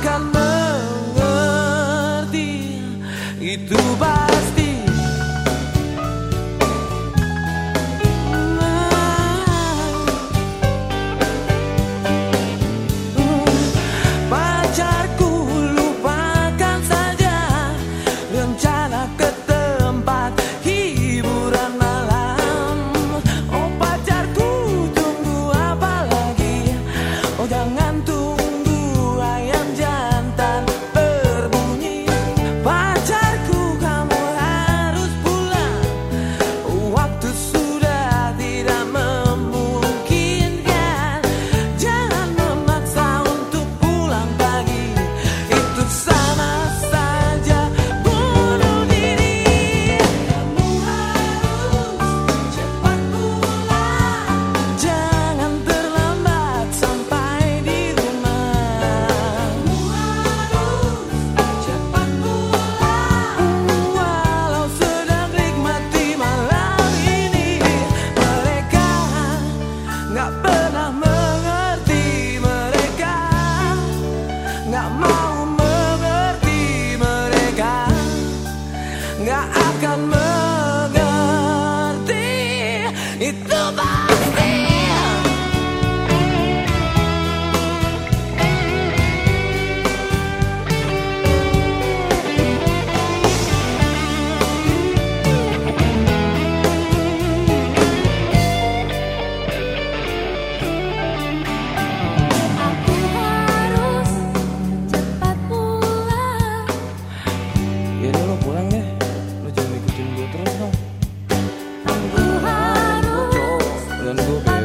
Kan mengerti itu pasti. Pacarku lupakan saja rencana ke tempat hiburan malam. Oh pacarku tunggu apa lagi? Oh jangan tuh Nggak mau mengerti mereka. Nggak akan Don't go.